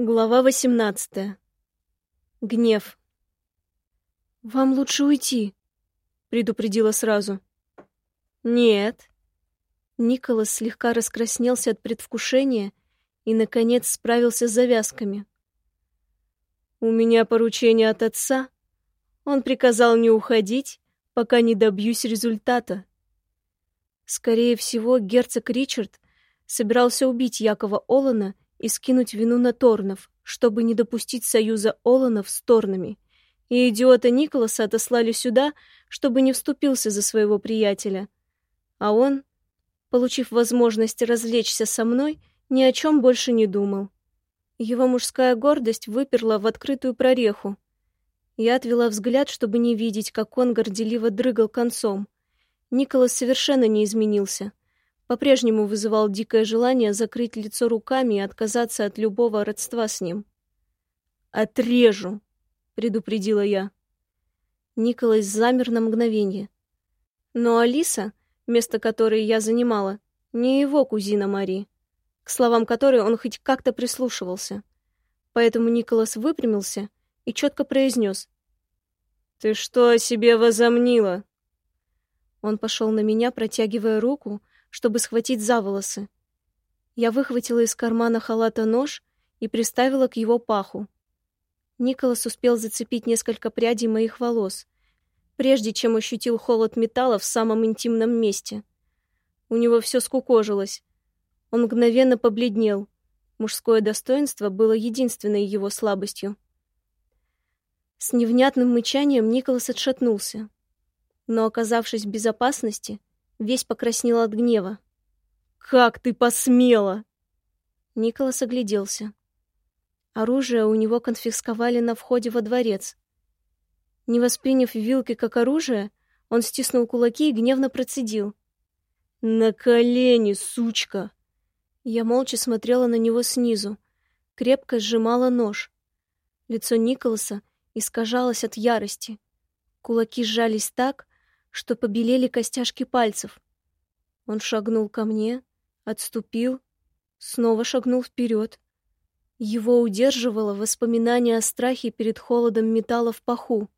Глава 18. Гнев. «Вам лучше уйти», — предупредила сразу. «Нет». Николас слегка раскраснелся от предвкушения и, наконец, справился с завязками. «У меня поручение от отца. Он приказал не уходить, пока не добьюсь результата». Скорее всего, герцог Ричард собирался убить Якова Олана и скинуть вину на Торнов, чтобы не допустить союза Оланов с Торнами. И идиота Николаса отослали сюда, чтобы не вступился за своего приятеля. А он, получив возможность развлечься со мной, ни о чем больше не думал. Его мужская гордость выперла в открытую прореху. Я отвела взгляд, чтобы не видеть, как он горделиво дрыгал концом. Николас совершенно не изменился по-прежнему вызывал дикое желание закрыть лицо руками и отказаться от любого родства с ним. «Отрежу!» — предупредила я. Николас замер на мгновение. Но Алиса, место которой я занимала, не его кузина Мари, к словам которой он хоть как-то прислушивался. Поэтому Николас выпрямился и четко произнес. «Ты что о себе возомнила?» Он пошел на меня, протягивая руку, чтобы схватить за волосы. Я выхватила из кармана халата нож и приставила к его паху. Николас успел зацепить несколько прядей моих волос, прежде чем ощутил холод металла в самом интимном месте. У него все скукожилось. Он мгновенно побледнел. Мужское достоинство было единственной его слабостью. С невнятным мычанием Николас отшатнулся. Но, оказавшись в безопасности, весь покраснел от гнева. «Как ты посмела!» Николас огляделся. Оружие у него конфисковали на входе во дворец. Не восприняв вилки как оружие, он стиснул кулаки и гневно процедил. «На колени, сучка!» Я молча смотрела на него снизу, крепко сжимала нож. Лицо Николаса искажалось от ярости. Кулаки сжались так, что побелели костяшки пальцев. Он шагнул ко мне, отступил, снова шагнул вперед. Его удерживало воспоминание о страхе перед холодом металла в паху.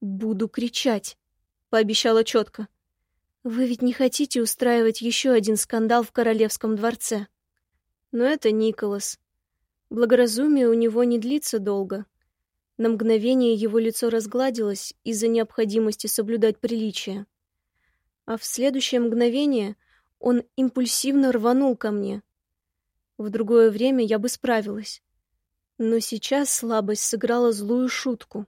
«Буду кричать», — пообещала четко. «Вы ведь не хотите устраивать еще один скандал в королевском дворце?» Но это Николас. Благоразумие у него не длится долго. На мгновение его лицо разгладилось из-за необходимости соблюдать приличие. А в следующее мгновение он импульсивно рванул ко мне. В другое время я бы справилась. Но сейчас слабость сыграла злую шутку.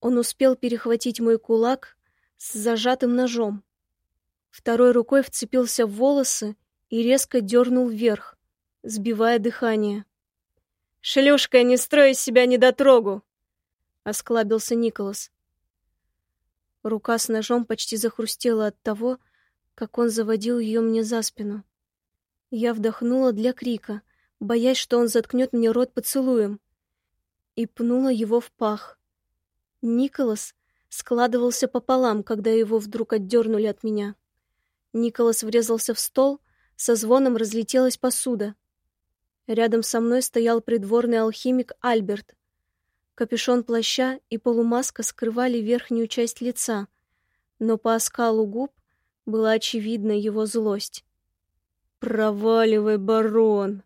Он успел перехватить мой кулак с зажатым ножом. Второй рукой вцепился в волосы и резко дернул вверх, сбивая дыхание. «Шлюшка, не строй из себя недотрогу!» Осклабился Николас. Рука с ножом почти захрустела от того, как он заводил ее мне за спину. Я вдохнула для крика, боясь, что он заткнет мне рот поцелуем, и пнула его в пах. Николас складывался пополам, когда его вдруг отдернули от меня. Николас врезался в стол, со звоном разлетелась посуда. Рядом со мной стоял придворный алхимик Альберт, Капюшон плаща и полумаска скрывали верхнюю часть лица, но по оскалу губ была очевидна его злость. «Проваливай, барон!»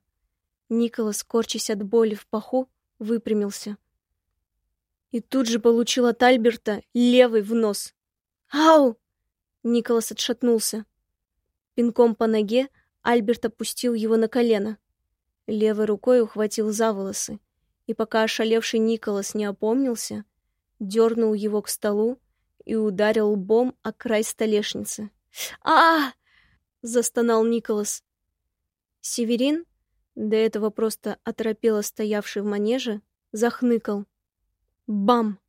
Николас, корчась от боли в паху, выпрямился. И тут же получил от Альберта левый в нос. «Ау!» Николас отшатнулся. Пинком по ноге Альберт опустил его на колено. Левой рукой ухватил за волосы и пока ошалевший Николас не опомнился, дернул его к столу и ударил лбом о край столешницы. а, застонал Николас. Северин, до этого просто оторопело стоявший в манеже, захныкал. Бам!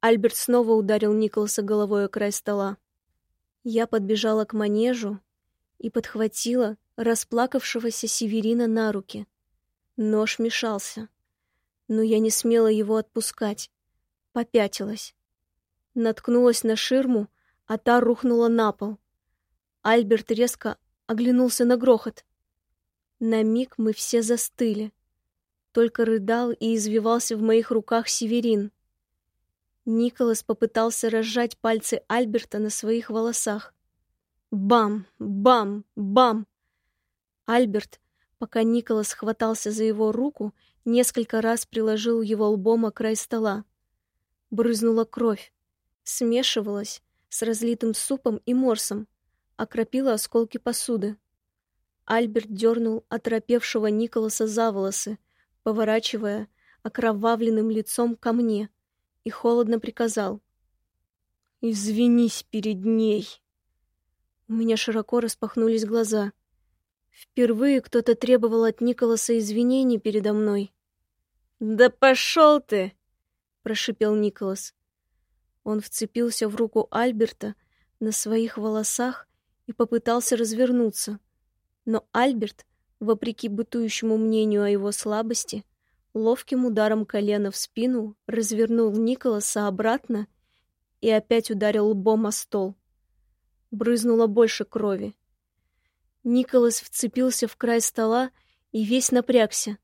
Альберт снова ударил Николаса головой о край стола. Я подбежала к манежу и подхватила расплакавшегося Северина на руки. Нож мешался но я не смела его отпускать. Попятилась. Наткнулась на ширму, а та рухнула на пол. Альберт резко оглянулся на грохот. На миг мы все застыли. Только рыдал и извивался в моих руках Северин. Николас попытался разжать пальцы Альберта на своих волосах. Бам! Бам! Бам! Альберт, пока Николас хватался за его руку, несколько раз приложил его лбом о край стола. Брызнула кровь, смешивалась с разлитым супом и морсом, окропила осколки посуды. Альберт дернул оторопевшего Николаса за волосы, поворачивая окровавленным лицом ко мне, и холодно приказал. «Извинись перед ней!» У меня широко распахнулись глаза. Впервые кто-то требовал от Николаса извинений передо мной. «Да пошел ты!» — прошипел Николас. Он вцепился в руку Альберта на своих волосах и попытался развернуться. Но Альберт, вопреки бытующему мнению о его слабости, ловким ударом колена в спину развернул Николаса обратно и опять ударил лбом о стол брызнуло больше крови. Николас вцепился в край стола и весь напрягся,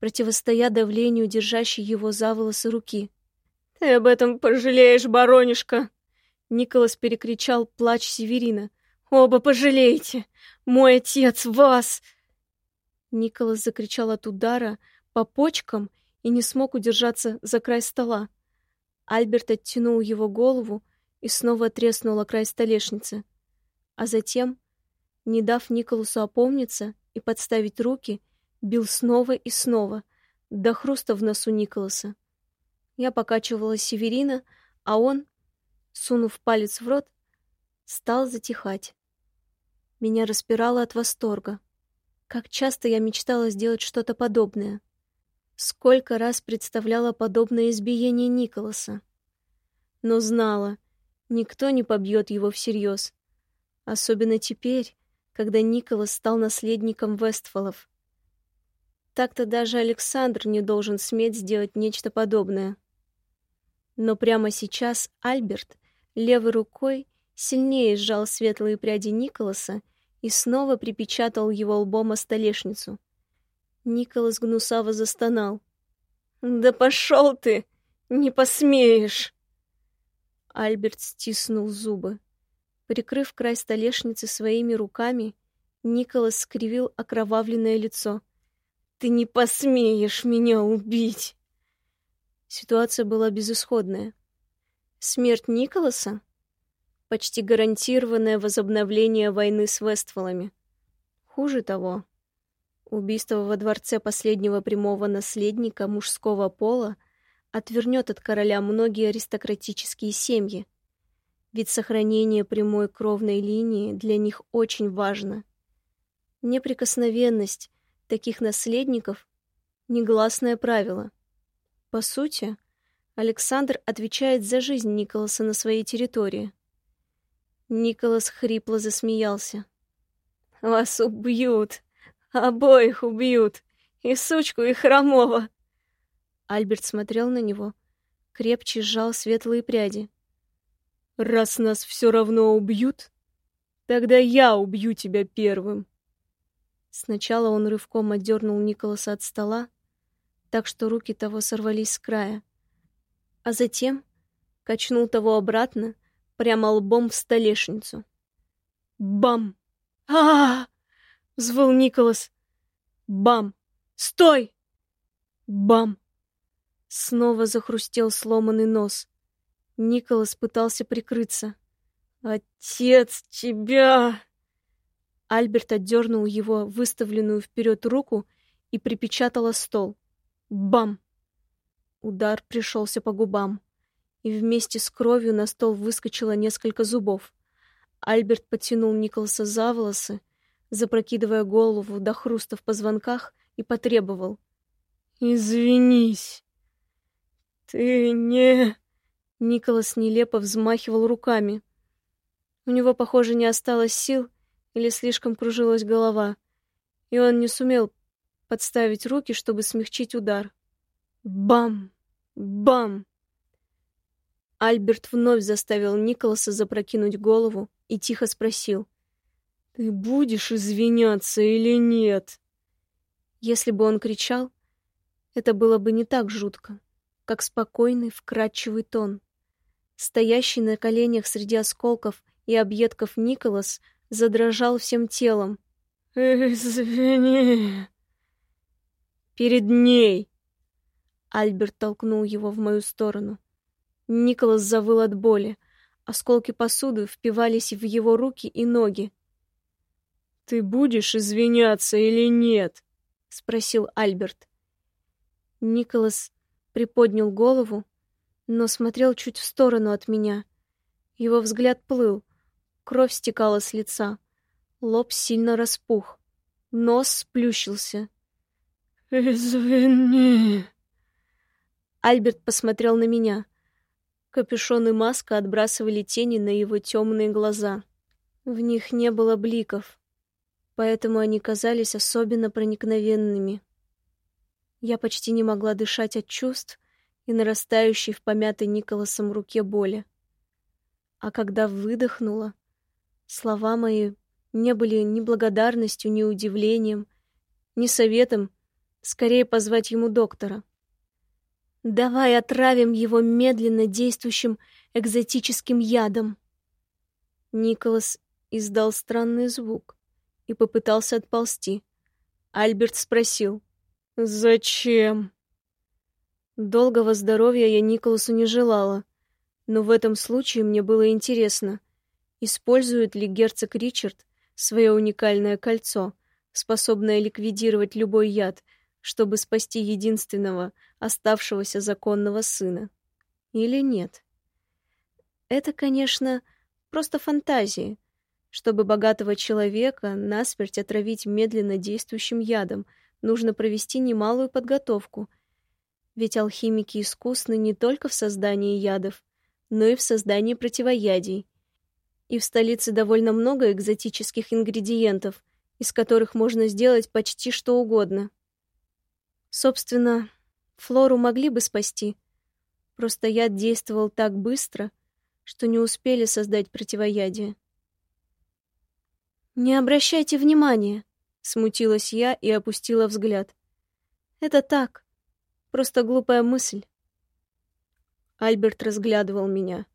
противостоя давлению держащей его за волосы руки. «Ты об этом пожалеешь, баронишка!» Николас перекричал плач Северина. «Оба пожалеете! Мой отец вас!» Николас закричал от удара по почкам и не смог удержаться за край стола. Альберт оттянул его голову и снова треснула край столешницы а затем, не дав Николасу опомниться и подставить руки, бил снова и снова, до хруста в носу Николаса. Я покачивала Северина, а он, сунув палец в рот, стал затихать. Меня распирало от восторга. Как часто я мечтала сделать что-то подобное. Сколько раз представляла подобное избиение Николаса. Но знала, никто не побьет его всерьез. Особенно теперь, когда Николас стал наследником Вестфолов. Так-то даже Александр не должен сметь сделать нечто подобное. Но прямо сейчас Альберт левой рукой сильнее сжал светлые пряди Николаса и снова припечатал его лбом о столешницу. Николас гнусаво застонал. «Да пошел ты! Не посмеешь!» Альберт стиснул зубы. Прикрыв край столешницы своими руками, Николас скривил окровавленное лицо. «Ты не посмеешь меня убить!» Ситуация была безысходная. Смерть Николаса — почти гарантированное возобновление войны с Вестфолами. Хуже того, убийство во дворце последнего прямого наследника мужского пола отвернет от короля многие аристократические семьи, ведь сохранение прямой кровной линии для них очень важно. Неприкосновенность таких наследников — негласное правило. По сути, Александр отвечает за жизнь Николаса на своей территории. Николас хрипло засмеялся. «Вас убьют! Обоих убьют! И сучку, и хромого!» Альберт смотрел на него, крепче сжал светлые пряди. Раз нас все равно убьют, тогда я убью тебя первым. Сначала он рывком отдернул Николаса от стола, так что руки того сорвались с края, а затем качнул того обратно, прямо лбом в столешницу. Бам! а, -а, -а взвыл Николас. Бам! Стой! Бам! Снова захрустел сломанный нос. Николас пытался прикрыться. «Отец, тебя!» Альберт отдернул его выставленную вперед руку и припечатал стол. Бам! Удар пришелся по губам, и вместе с кровью на стол выскочило несколько зубов. Альберт потянул Николаса за волосы, запрокидывая голову до хруста в позвонках, и потребовал. «Извинись! Ты не...» Николас нелепо взмахивал руками. У него, похоже, не осталось сил или слишком кружилась голова, и он не сумел подставить руки, чтобы смягчить удар. Бам! Бам! Альберт вновь заставил Николаса запрокинуть голову и тихо спросил. «Ты будешь извиняться или нет?» Если бы он кричал, это было бы не так жутко, как спокойный, вкрадчивый тон. Стоящий на коленях среди осколков и объедков Николас задрожал всем телом. «Извини!» «Перед ней!» Альберт толкнул его в мою сторону. Николас завыл от боли. Осколки посуды впивались в его руки и ноги. «Ты будешь извиняться или нет?» — спросил Альберт. Николас приподнял голову, но смотрел чуть в сторону от меня. Его взгляд плыл, кровь стекала с лица, лоб сильно распух, нос сплющился. «Извини!» Альберт посмотрел на меня. Капюшон и маска отбрасывали тени на его темные глаза. В них не было бликов, поэтому они казались особенно проникновенными. Я почти не могла дышать от чувств и нарастающей в помятой Николасом руке боли. А когда выдохнула, слова мои не были ни благодарностью, ни удивлением, ни советом, скорее позвать ему доктора. Давай отравим его медленно действующим экзотическим ядом. Николас издал странный звук и попытался отползти. Альберт спросил: "Зачем?" Долгого здоровья я Николасу не желала, но в этом случае мне было интересно, использует ли герцог Ричард свое уникальное кольцо, способное ликвидировать любой яд, чтобы спасти единственного оставшегося законного сына. Или нет? Это, конечно, просто фантазии, чтобы богатого человека насмерть отравить медленно действующим ядом, нужно провести немалую подготовку. Ведь алхимики искусны не только в создании ядов, но и в создании противоядий. И в столице довольно много экзотических ингредиентов, из которых можно сделать почти что угодно. Собственно, Флору могли бы спасти. Просто яд действовал так быстро, что не успели создать противоядие. «Не обращайте внимания», — смутилась я и опустила взгляд. «Это так, просто глупая мысль». Альберт разглядывал меня.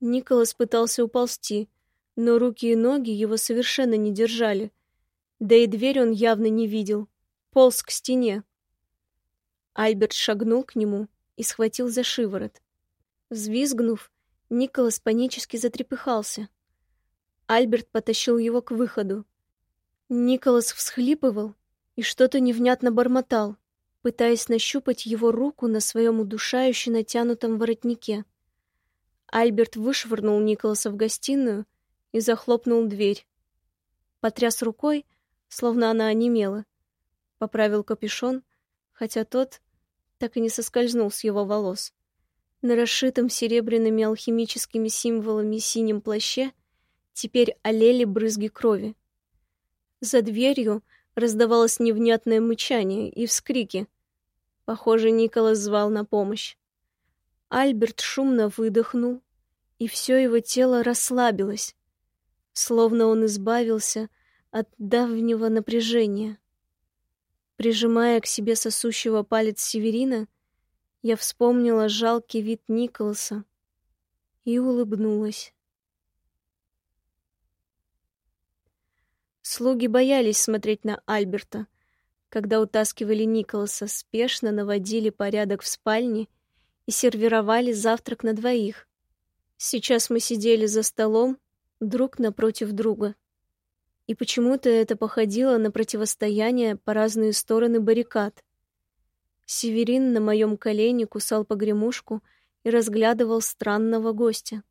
Николас пытался уползти, но руки и ноги его совершенно не держали. Да и дверь он явно не видел. Полз к стене. Альберт шагнул к нему и схватил за шиворот. Взвизгнув, Николас панически затрепыхался. Альберт потащил его к выходу. Николас всхлипывал и что-то невнятно бормотал, пытаясь нащупать его руку на своем удушающе натянутом воротнике. Альберт вышвырнул Николаса в гостиную и захлопнул дверь. Потряс рукой, словно она онемела. Поправил капюшон хотя тот так и не соскользнул с его волос. На расшитом серебряными алхимическими символами синем плаще теперь олели брызги крови. За дверью раздавалось невнятное мычание и вскрики. Похоже, Николас звал на помощь. Альберт шумно выдохнул, и все его тело расслабилось, словно он избавился от давнего напряжения. Прижимая к себе сосущего палец Северина, я вспомнила жалкий вид Николаса и улыбнулась. Слуги боялись смотреть на Альберта, когда утаскивали Николаса, спешно наводили порядок в спальне и сервировали завтрак на двоих. Сейчас мы сидели за столом друг напротив друга и почему-то это походило на противостояние по разные стороны баррикад. Северин на моем колене кусал погремушку и разглядывал странного гостя.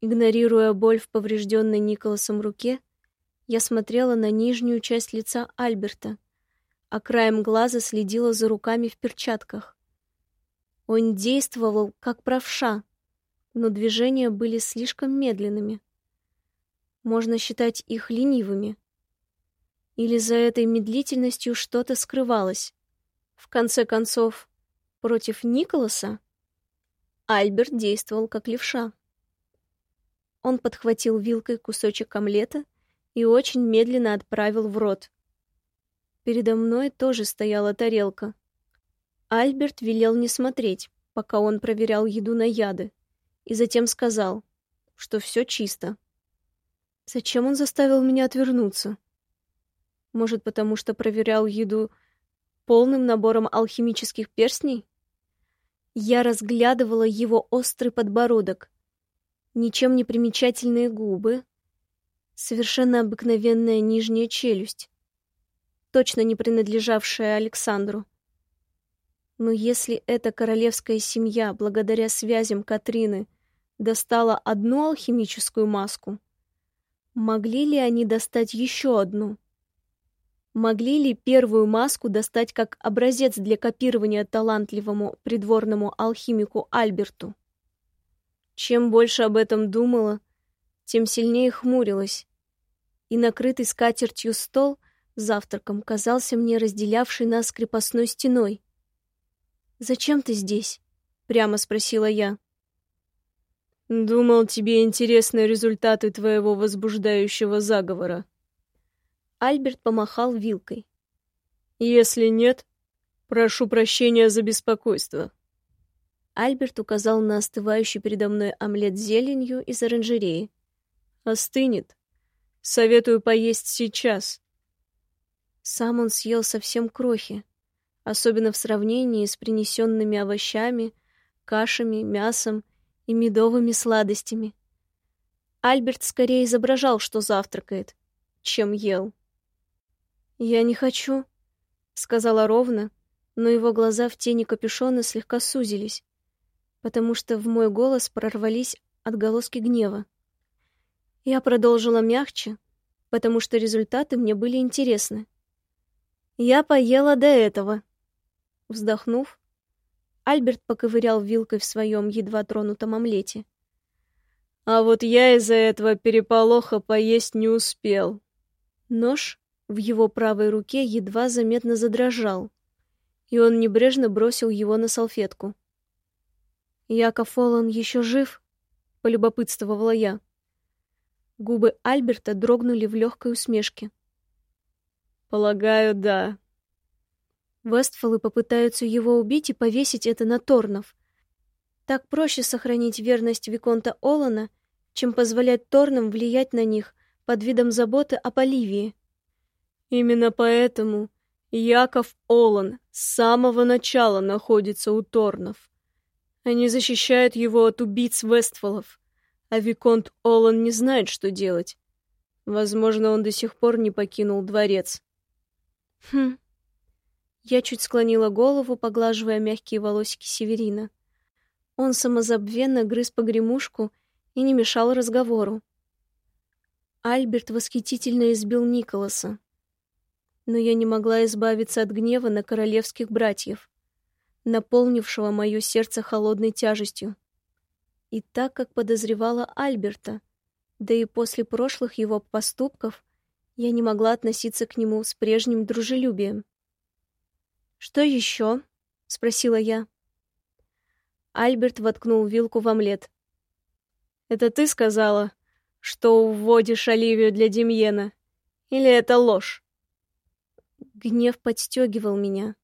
Игнорируя боль в поврежденной Николасом руке, я смотрела на нижнюю часть лица Альберта, а краем глаза следила за руками в перчатках. Он действовал как правша, но движения были слишком медленными можно считать их ленивыми. Или за этой медлительностью что-то скрывалось. В конце концов, против Николаса Альберт действовал как левша. Он подхватил вилкой кусочек омлета и очень медленно отправил в рот. Передо мной тоже стояла тарелка, Альберт велел не смотреть, пока он проверял еду на яды, и затем сказал, что все чисто. Зачем он заставил меня отвернуться? Может, потому что проверял еду полным набором алхимических перстней? Я разглядывала его острый подбородок, ничем не примечательные губы, совершенно обыкновенная нижняя челюсть, точно не принадлежавшая Александру. Но если эта королевская семья, благодаря связям Катрины, достала одну алхимическую маску, могли ли они достать еще одну? Могли ли первую маску достать как образец для копирования талантливому придворному алхимику Альберту? Чем больше об этом думала, тем сильнее хмурилась, и накрытый скатертью стол завтраком казался мне разделявший нас крепостной стеной. «Зачем ты здесь?» — прямо спросила я. «Думал, тебе интересны результаты твоего возбуждающего заговора». Альберт помахал вилкой. «Если нет, прошу прощения за беспокойство». Альберт указал на остывающий передо мной омлет с зеленью из оранжереи. «Остынет. Советую поесть сейчас». Сам он съел совсем крохи особенно в сравнении с принесенными овощами, кашами, мясом и медовыми сладостями. Альберт скорее изображал, что завтракает, чем ел. «Я не хочу», — сказала ровно, но его глаза в тени капюшона слегка сузились, потому что в мой голос прорвались отголоски гнева. Я продолжила мягче, потому что результаты мне были интересны. Я поела до этого. Вздохнув, Альберт поковырял вилкой в своем едва тронутом омлете. «А вот я из-за этого переполоха поесть не успел». Нож в его правой руке едва заметно задрожал, и он небрежно бросил его на салфетку. «Яков Олан еще жив?» — полюбопытствовала я. Губы Альберта дрогнули в легкой усмешке. «Полагаю, да», Вестфолы попытаются его убить и повесить это на Торнов. Так проще сохранить верность Виконта Олана, чем позволять Торнам влиять на них под видом заботы о Поливии. Именно поэтому Яков Олан с самого начала находится у Торнов. Они защищают его от убийц Вестфолов, а Виконт Олан не знает, что делать. Возможно, он до сих пор не покинул дворец. Хм, я чуть склонила голову, поглаживая мягкие волосики Северина. Он самозабвенно грыз погремушку и не мешал разговору. Альберт восхитительно избил Николаса. Но я не могла избавиться от гнева на королевских братьев, наполнившего мое сердце холодной тяжестью. И так как подозревала Альберта, да и после прошлых его поступков, я не могла относиться к нему с прежним дружелюбием. «Что еще?» — спросила я. Альберт воткнул вилку в омлет. «Это ты сказала, что уводишь Оливию для Демьена? Или это ложь?» Гнев подстегивал меня.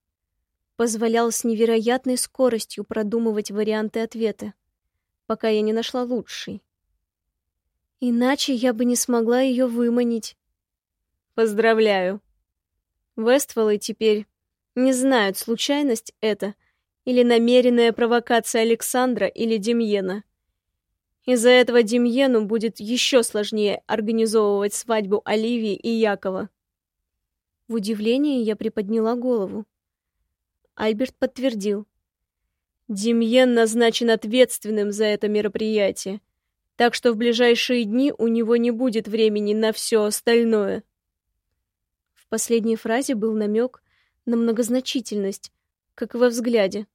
Позволял с невероятной скоростью продумывать варианты ответа, пока я не нашла лучший. Иначе я бы не смогла ее выманить. Поздравляю. Вестволы теперь не знают, случайность это или намеренная провокация Александра или Демьена. Из-за этого Демьену будет еще сложнее организовывать свадьбу Оливии и Якова. В удивлении я приподняла голову. Альберт подтвердил. Демьен назначен ответственным за это мероприятие, так что в ближайшие дни у него не будет времени на все остальное. В последней фразе был намек на многозначительность, как во взгляде.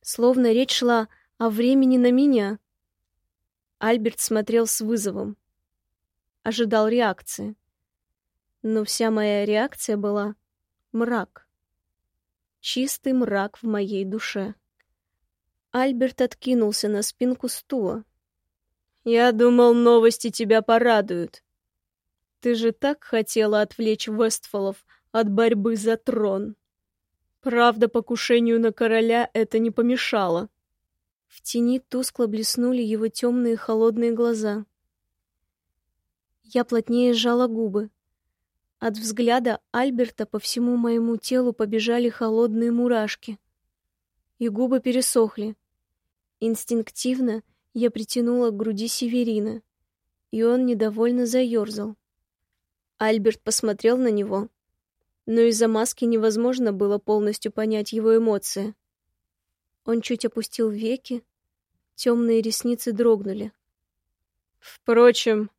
Словно речь шла о времени на меня. Альберт смотрел с вызовом. Ожидал реакции. Но вся моя реакция была мрак. Чистый мрак в моей душе. Альберт откинулся на спинку стула. «Я думал, новости тебя порадуют. Ты же так хотела отвлечь Вестфолов от борьбы за трон. Правда, покушению на короля это не помешало. В тени тускло блеснули его темные холодные глаза. Я плотнее сжала губы. От взгляда Альберта по всему моему телу побежали холодные мурашки. И губы пересохли. Инстинктивно я притянула к груди Северина, и он недовольно заерзал. Альберт посмотрел на него, но из-за маски невозможно было полностью понять его эмоции. Он чуть опустил веки, темные ресницы дрогнули. Впрочем,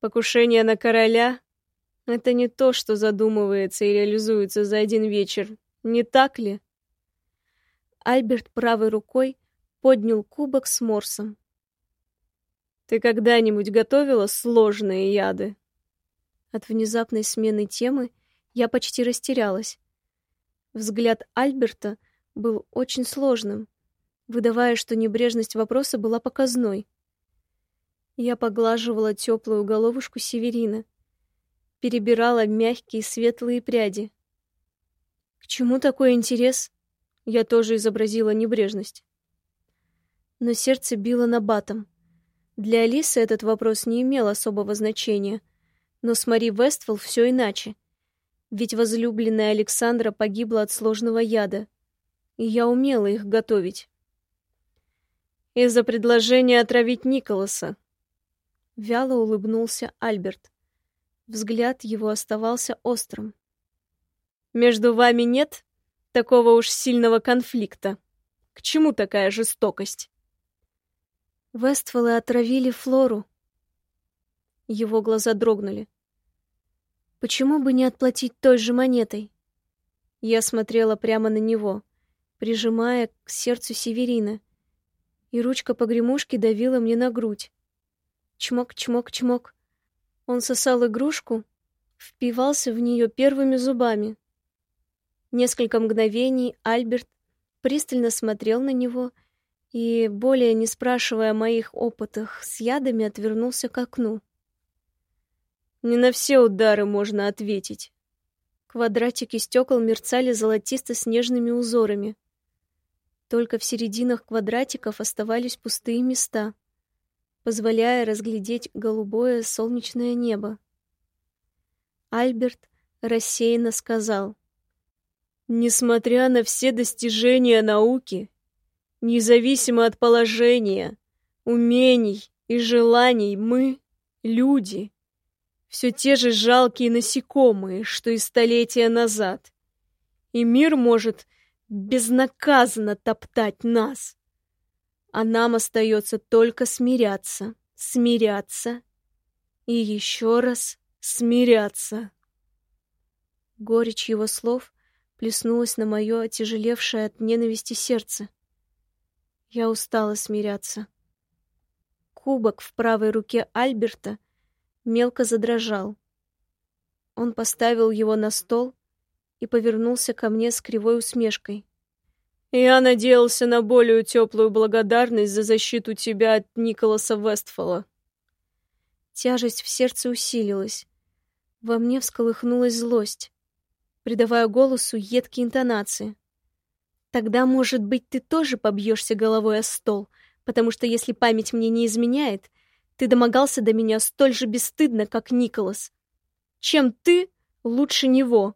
покушение на короля — это не то, что задумывается и реализуется за один вечер, не так ли? Альберт правой рукой поднял кубок с морсом. Ты когда-нибудь готовила сложные яды? От внезапной смены темы я почти растерялась. Взгляд Альберта был очень сложным, выдавая, что небрежность вопроса была показной. Я поглаживала теплую головушку Северина, перебирала мягкие светлые пряди. К чему такой интерес? Я тоже изобразила небрежность. Но сердце било на батом. Для Алисы этот вопрос не имел особого значения, но с Мари Вестфол все иначе ведь возлюбленная Александра погибла от сложного яда, и я умела их готовить. Из-за предложения отравить Николаса. Вяло улыбнулся Альберт. Взгляд его оставался острым. Между вами нет такого уж сильного конфликта. К чему такая жестокость? Вестфолы отравили Флору. Его глаза дрогнули. Почему бы не отплатить той же монетой? Я смотрела прямо на него, прижимая к сердцу Северина, и ручка погремушки давила мне на грудь. Чмок, чмок, чмок. Он сосал игрушку, впивался в нее первыми зубами. Несколько мгновений Альберт пристально смотрел на него и, более не спрашивая о моих опытах с ядами, отвернулся к окну. Не на все удары можно ответить. Квадратики стекол мерцали золотисто-снежными узорами. Только в серединах квадратиков оставались пустые места, позволяя разглядеть голубое солнечное небо. Альберт рассеянно сказал. «Несмотря на все достижения науки, независимо от положения, умений и желаний, мы, люди, все те же жалкие насекомые, что и столетия назад. И мир может безнаказанно топтать нас. А нам остается только смиряться, смиряться и еще раз смиряться. Горечь его слов плеснулась на мое отяжелевшее от ненависти сердце. Я устала смиряться. Кубок в правой руке Альберта — мелко задрожал. Он поставил его на стол и повернулся ко мне с кривой усмешкой. «Я надеялся на более теплую благодарность за защиту тебя от Николаса Вестфола». Тяжесть в сердце усилилась. Во мне всколыхнулась злость, придавая голосу едкие интонации. «Тогда, может быть, ты тоже побьешься головой о стол, потому что, если память мне не изменяет, ты домогался до меня столь же бесстыдно, как Николас. Чем ты лучше него?»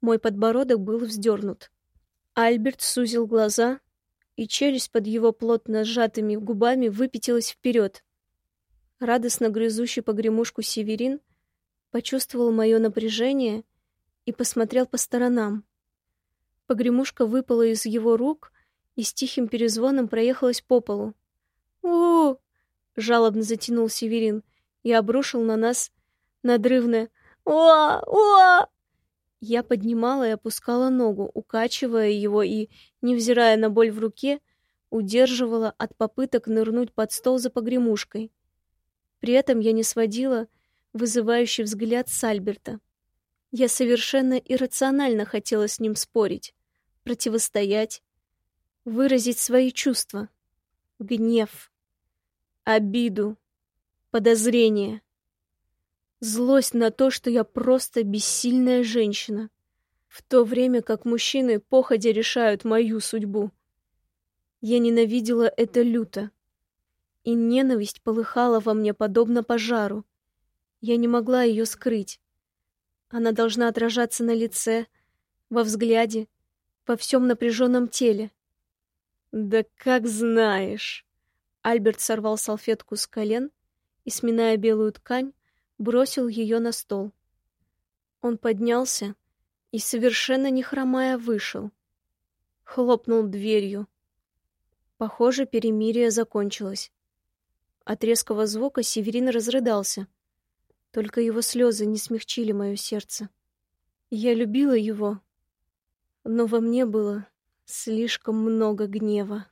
Мой подбородок был вздернут. Альберт сузил глаза, и челюсть под его плотно сжатыми губами выпятилась вперед. Радостно грызущий погремушку Северин почувствовал мое напряжение и посмотрел по сторонам. Погремушка выпала из его рук и с тихим перезвоном проехалась по полу. «У-у-у!» жалобно затянул Северин и обрушил на нас надрывное «О! О!». Я поднимала и опускала ногу, укачивая его и, невзирая на боль в руке, удерживала от попыток нырнуть под стол за погремушкой. При этом я не сводила вызывающий взгляд с Альберта. Я совершенно иррационально хотела с ним спорить, противостоять, выразить свои чувства. Гнев обиду, подозрение, злость на то, что я просто бессильная женщина, в то время как мужчины походя решают мою судьбу. Я ненавидела это люто, и ненависть полыхала во мне подобно пожару. Я не могла ее скрыть. Она должна отражаться на лице, во взгляде, во всем напряженном теле. «Да как знаешь!» Альберт сорвал салфетку с колен и, сминая белую ткань, бросил ее на стол. Он поднялся и, совершенно не хромая, вышел. Хлопнул дверью. Похоже, перемирие закончилось. От резкого звука Северин разрыдался. Только его слезы не смягчили мое сердце. Я любила его, но во мне было слишком много гнева.